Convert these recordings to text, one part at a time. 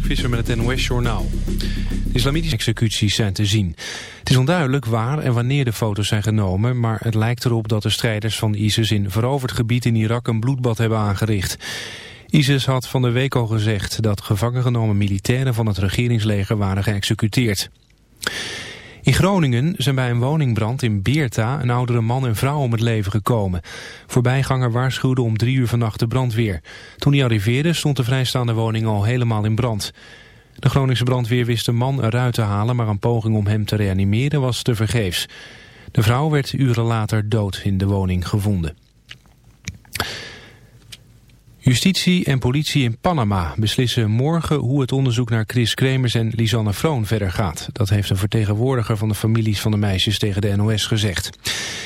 Mark Visser met het NOS-journaal. De islamitische executies zijn te zien. Het is onduidelijk waar en wanneer de foto's zijn genomen... maar het lijkt erop dat de strijders van ISIS in veroverd gebied in Irak... een bloedbad hebben aangericht. ISIS had van de week al gezegd dat gevangen genomen militairen... van het regeringsleger waren geëxecuteerd. In Groningen zijn bij een woningbrand in Beerta een oudere man en vrouw om het leven gekomen. Voorbijganger waarschuwde om drie uur vannacht de brandweer. Toen hij arriveerde stond de vrijstaande woning al helemaal in brand. De Groningse brandweer wist de man eruit te halen, maar een poging om hem te reanimeren was tevergeefs. De vrouw werd uren later dood in de woning gevonden. Justitie en politie in Panama beslissen morgen hoe het onderzoek naar Chris Kremers en Lisanne Vroon verder gaat. Dat heeft een vertegenwoordiger van de families van de meisjes tegen de NOS gezegd.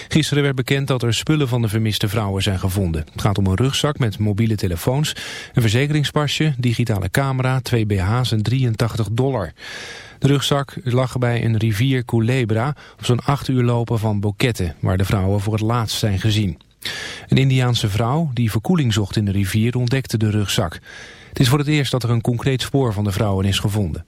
Gisteren werd bekend dat er spullen van de vermiste vrouwen zijn gevonden. Het gaat om een rugzak met mobiele telefoons, een verzekeringspasje, digitale camera, twee BH's en 83 dollar. De rugzak lag bij een rivier Culebra op zo'n acht uur lopen van Boquete, waar de vrouwen voor het laatst zijn gezien. Een Indiaanse vrouw die verkoeling zocht in de rivier ontdekte de rugzak. Het is voor het eerst dat er een concreet spoor van de vrouwen is gevonden.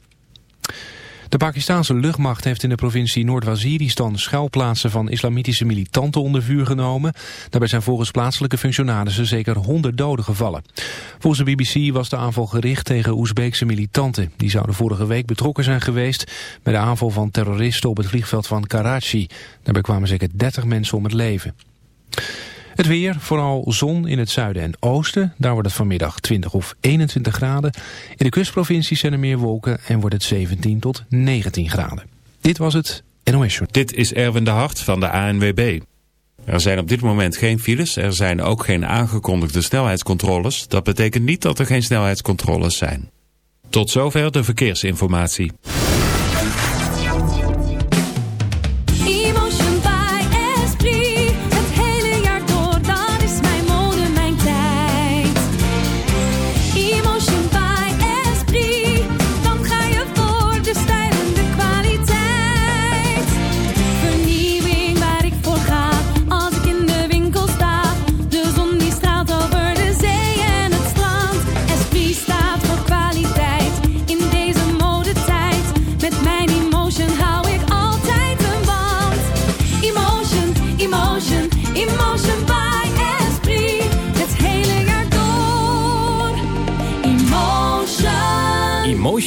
De Pakistanse luchtmacht heeft in de provincie Noord-Waziristan schuilplaatsen van islamitische militanten onder vuur genomen. Daarbij zijn volgens plaatselijke functionarissen zeker 100 doden gevallen. Volgens de BBC was de aanval gericht tegen Oezbeekse militanten. Die zouden vorige week betrokken zijn geweest bij de aanval van terroristen op het vliegveld van Karachi. Daarbij kwamen zeker 30 mensen om het leven. Het weer, vooral zon in het zuiden en oosten. Daar wordt het vanmiddag 20 of 21 graden. In de kustprovincies zijn er meer wolken en wordt het 17 tot 19 graden. Dit was het NOS Short. Dit is Erwin de Hart van de ANWB. Er zijn op dit moment geen files. Er zijn ook geen aangekondigde snelheidscontroles. Dat betekent niet dat er geen snelheidscontroles zijn. Tot zover de verkeersinformatie.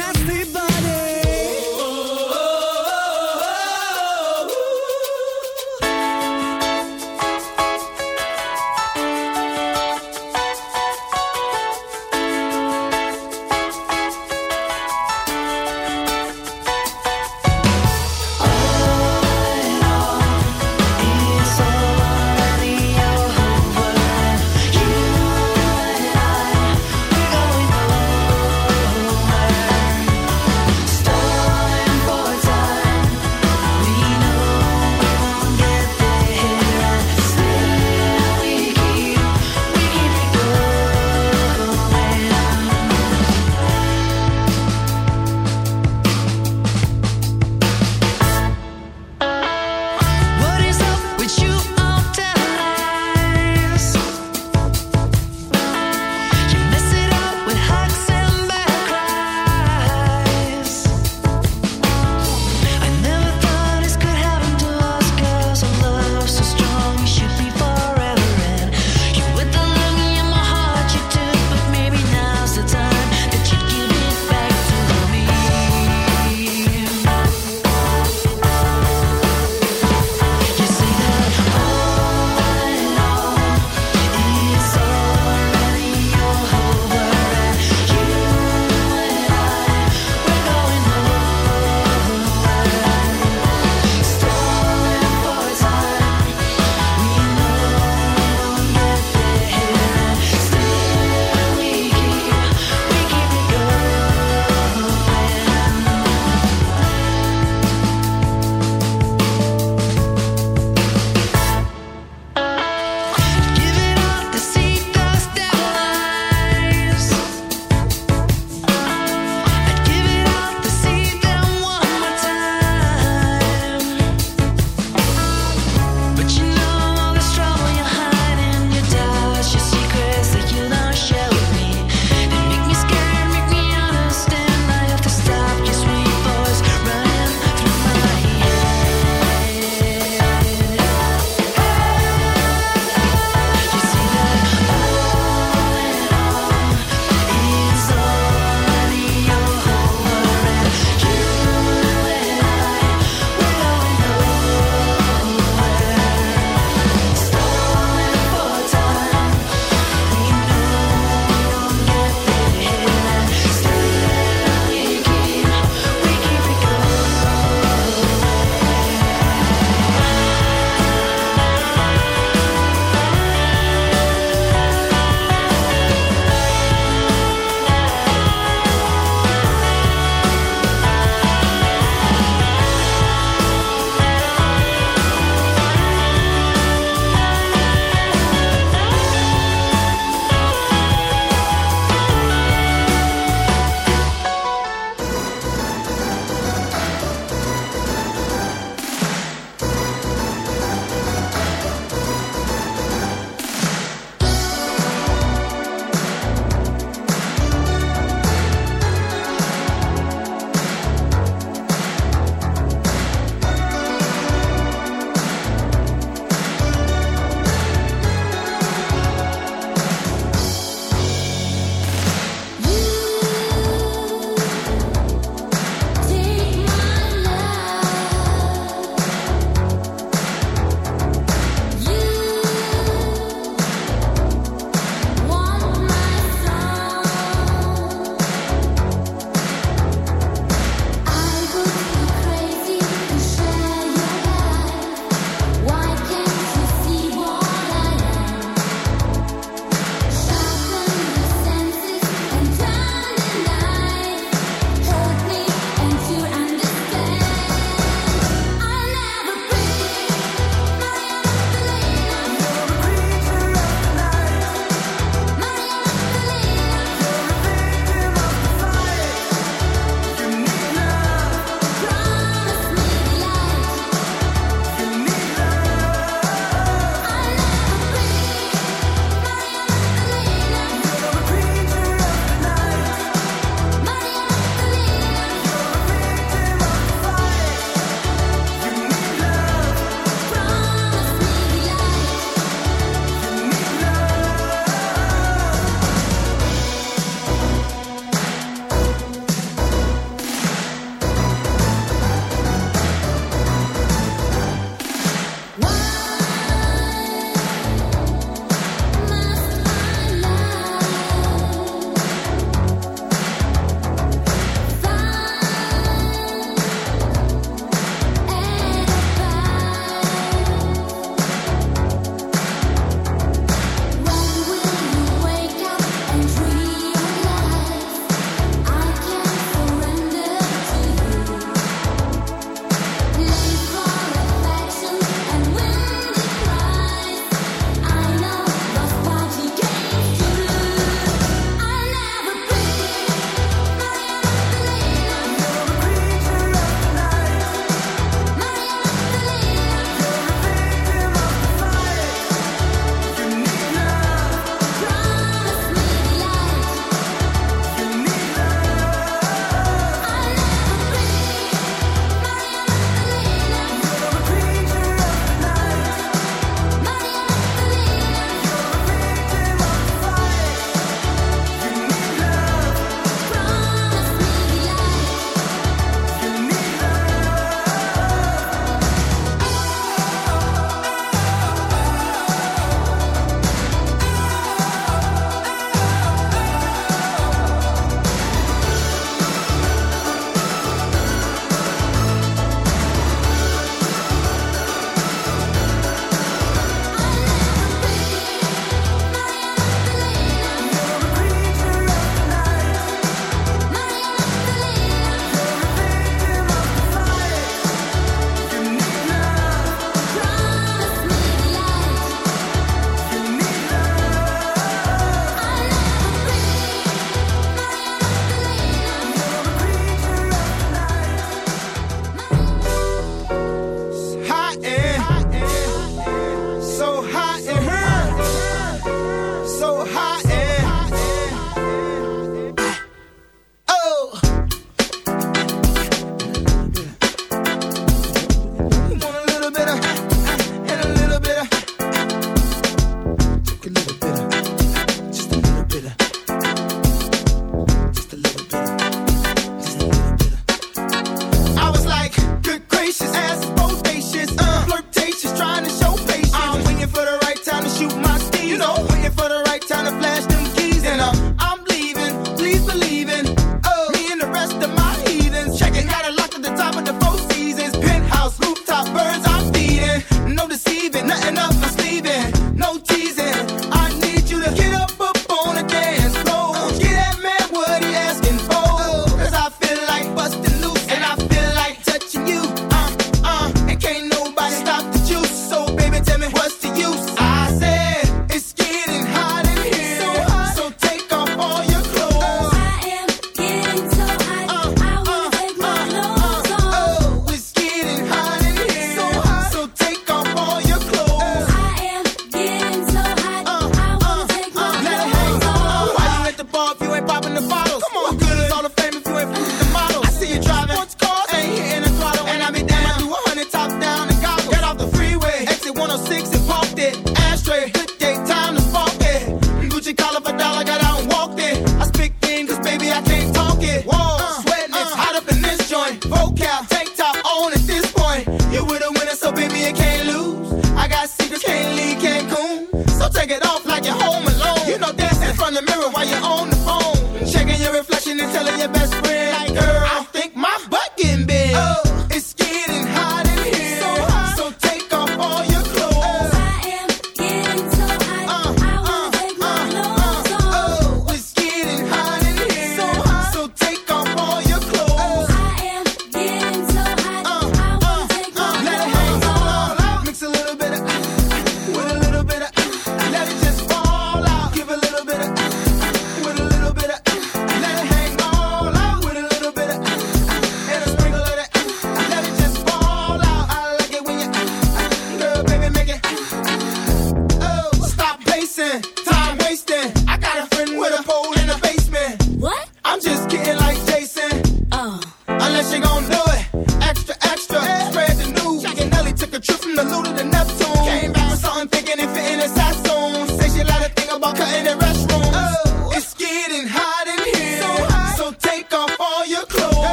honestidade.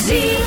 See.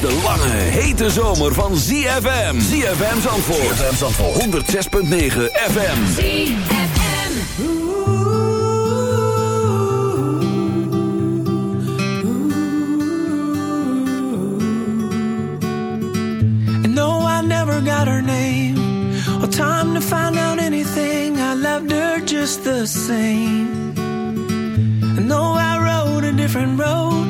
de lange, hete zomer van ZFM. ZFM Zandvoort. ZFM Zandvoort. 106.9 FM. ZFM. And no, I never got her name. Or time to find out anything. I loved her just the same. And no, I rode a different road.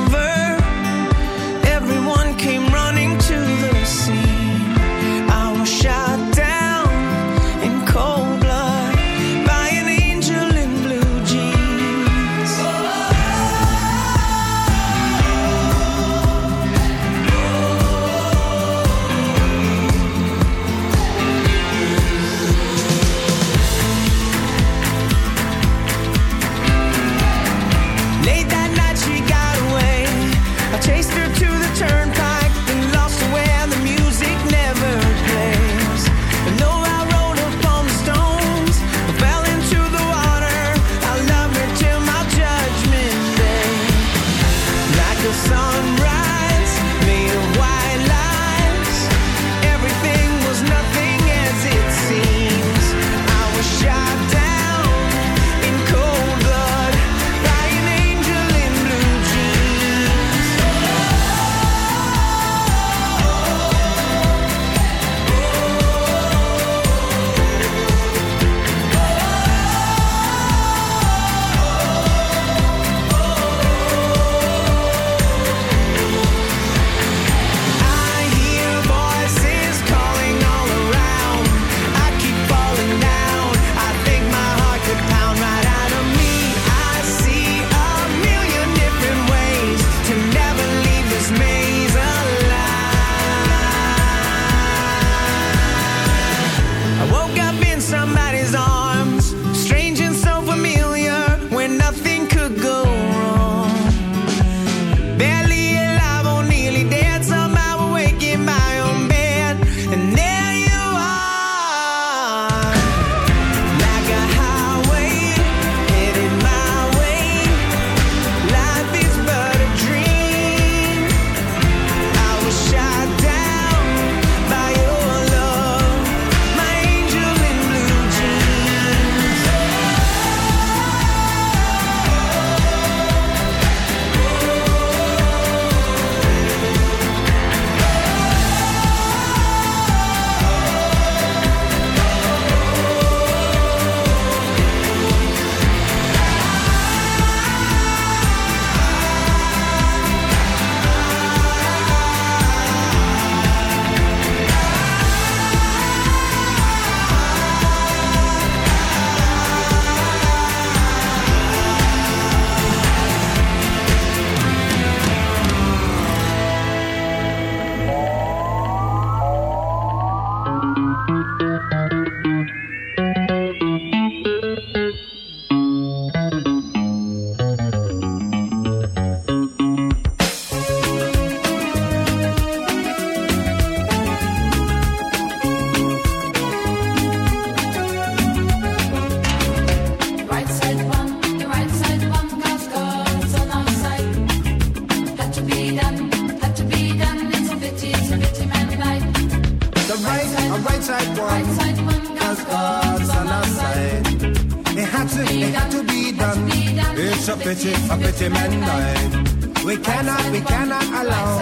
Pity, a pity man died. We cannot, we cannot allow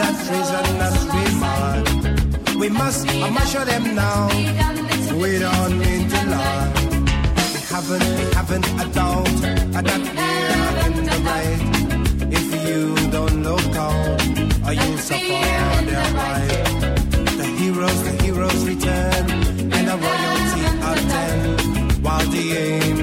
that treason us be mad. We must, I must show them now. We don't mean to lie. We haven't, we haven't a doubt that we're in the right. If you don't look out, or you'll suffer their right. The heroes, the heroes return, and the royalty attend, while the angels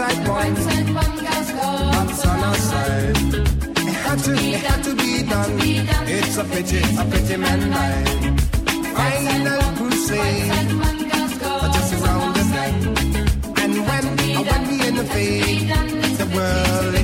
and right side one. Once on. It had to, it had to be done. It's a pity, a pity man died. Final crusade. Just around the bend. And when, when we in the fade, the world